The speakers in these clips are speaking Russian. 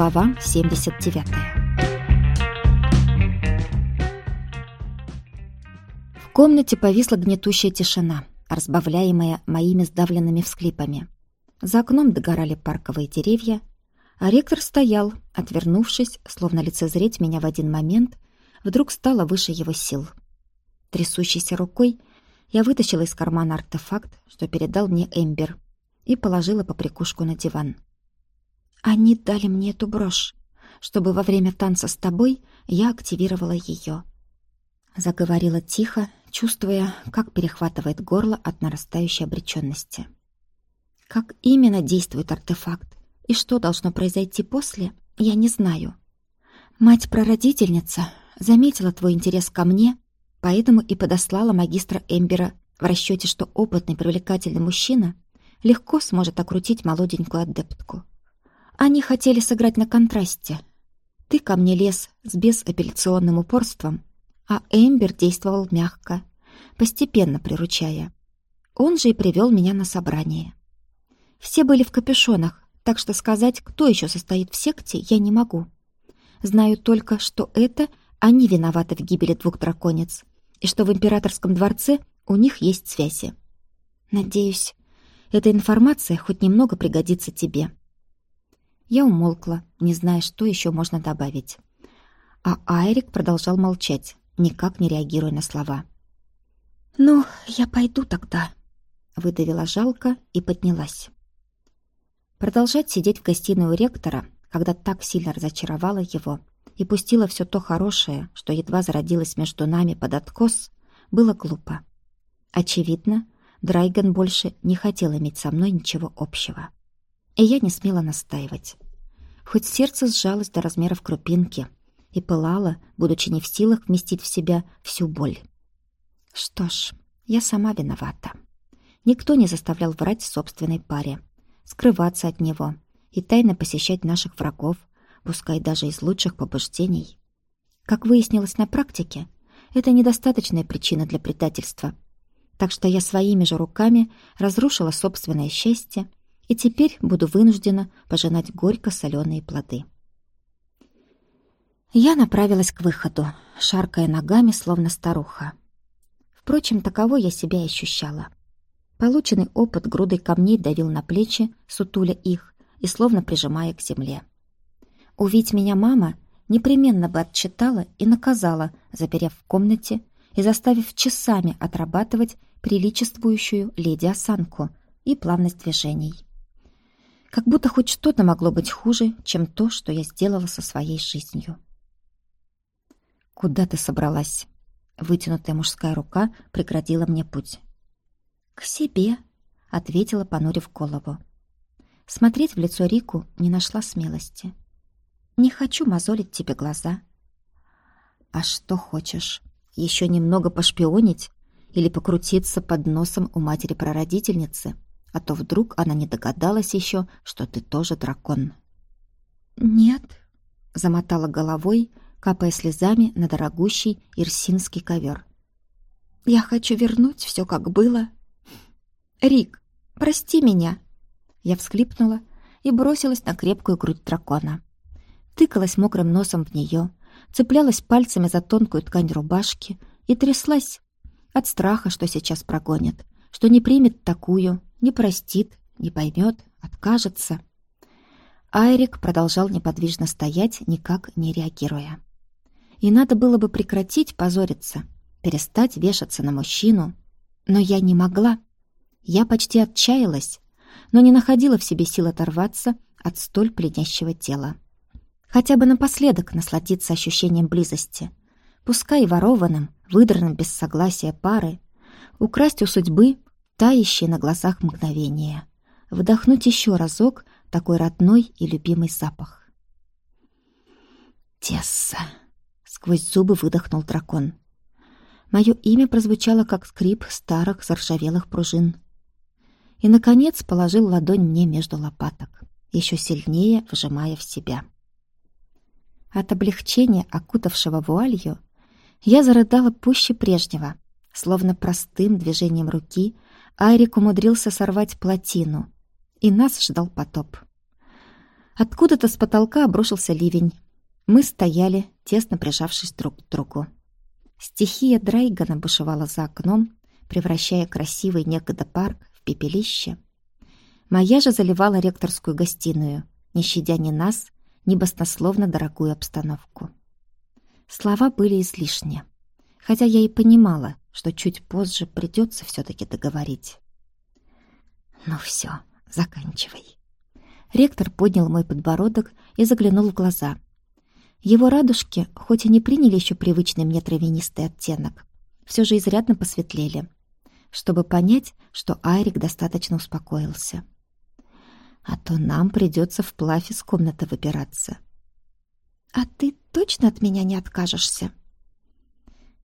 Глава 79 В комнате повисла гнетущая тишина, разбавляемая моими сдавленными всклипами. За окном догорали парковые деревья, а ректор стоял, отвернувшись, словно лицезреть меня в один момент, вдруг стало выше его сил. Трясущейся рукой я вытащила из кармана артефакт, что передал мне Эмбер, и положила по прикушку на диван. «Они дали мне эту брошь, чтобы во время танца с тобой я активировала ее. Заговорила тихо, чувствуя, как перехватывает горло от нарастающей обреченности. Как именно действует артефакт и что должно произойти после, я не знаю. Мать-прародительница заметила твой интерес ко мне Поэтому и подослала магистра Эмбера в расчете, что опытный привлекательный мужчина легко сможет окрутить молоденькую адептку. Они хотели сыграть на контрасте. Ты ко мне лез с безапелляционным упорством, а Эмбер действовал мягко, постепенно приручая. Он же и привел меня на собрание. Все были в капюшонах, так что сказать, кто еще состоит в секте, я не могу. Знаю только, что это они виноваты в гибели двух драконец, и что в императорском дворце у них есть связи. Надеюсь, эта информация хоть немного пригодится тебе. Я умолкла, не зная, что еще можно добавить. А Айрик продолжал молчать, никак не реагируя на слова. «Ну, я пойду тогда», — выдавила жалко и поднялась. Продолжать сидеть в гостиной у ректора, когда так сильно разочаровала его, и пустила все то хорошее, что едва зародилось между нами под откос, было глупо. Очевидно, Драйган больше не хотел иметь со мной ничего общего. И я не смела настаивать. Хоть сердце сжалось до размеров крупинки и пылало, будучи не в силах вместить в себя всю боль. Что ж, я сама виновата. Никто не заставлял врать собственной паре, скрываться от него и тайно посещать наших врагов, пускай даже из лучших побуждений. Как выяснилось на практике, это недостаточная причина для предательства. Так что я своими же руками разрушила собственное счастье и теперь буду вынуждена пожинать горько-соленые плоды. Я направилась к выходу, шаркая ногами, словно старуха. Впрочем, таково я себя ощущала. Полученный опыт грудой камней давил на плечи, сутуля их и словно прижимая к земле. Увидь меня мама, непременно бы отчитала и наказала, заперев в комнате и заставив часами отрабатывать приличествующую леди-осанку и плавность движений. Как будто хоть что-то могло быть хуже, чем то, что я сделала со своей жизнью. «Куда ты собралась?» Вытянутая мужская рука преградила мне путь. «К себе», — ответила, понурив голову. Смотреть в лицо Рику не нашла смелости. Не хочу мозолить тебе глаза. А что хочешь? Еще немного пошпионить или покрутиться под носом у матери-прародительницы? А то вдруг она не догадалась еще, что ты тоже дракон. Нет, замотала головой, капая слезами на дорогущий ирсинский ковер. Я хочу вернуть все, как было. Рик, прости меня. Я всхлипнула и бросилась на крепкую грудь дракона тыкалась мокрым носом в нее, цеплялась пальцами за тонкую ткань рубашки и тряслась от страха, что сейчас прогонят, что не примет такую, не простит, не поймет, откажется. Айрик продолжал неподвижно стоять, никак не реагируя. И надо было бы прекратить позориться, перестать вешаться на мужчину. Но я не могла. Я почти отчаялась, но не находила в себе сил оторваться от столь пленящего тела. Хотя бы напоследок насладиться ощущением близости. Пускай ворованным, выдранным без согласия пары, украсть у судьбы тающие на глазах мгновения, вдохнуть еще разок такой родной и любимый запах. «Тесса!» — сквозь зубы выдохнул дракон. Мое имя прозвучало, как скрип старых заржавелых пружин. И, наконец, положил ладонь мне между лопаток, еще сильнее вжимая в себя. От облегчения, окутавшего вуалью, я зарыдала пуще прежнего. Словно простым движением руки Айрик умудрился сорвать плотину, и нас ждал потоп. Откуда-то с потолка обрушился ливень. Мы стояли, тесно прижавшись друг к другу. Стихия Драйгана бушевала за окном, превращая красивый некогда парк в пепелище. Моя же заливала ректорскую гостиную, не щадя ни нас, ни баснословно дорогую обстановку. Слова были излишни, хотя я и понимала, что чуть позже придется все-таки договорить. «Ну все, заканчивай». Ректор поднял мой подбородок и заглянул в глаза. Его радужки, хоть и не приняли еще привычный мне травянистый оттенок, все же изрядно посветлели, чтобы понять, что Айрик достаточно успокоился. А то нам придется вплавь из комнаты выбираться. «А ты точно от меня не откажешься?»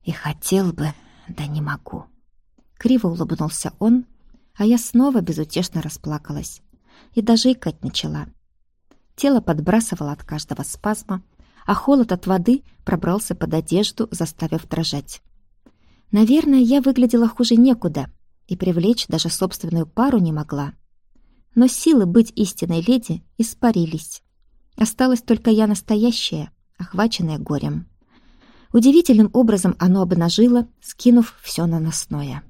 «И хотел бы, да не могу». Криво улыбнулся он, а я снова безутешно расплакалась и даже икать начала. Тело подбрасывало от каждого спазма, а холод от воды пробрался под одежду, заставив дрожать. Наверное, я выглядела хуже некуда и привлечь даже собственную пару не могла. Но силы быть истинной леди испарились. Осталась только я настоящая, охваченная горем. Удивительным образом оно обнажило, скинув все наносное.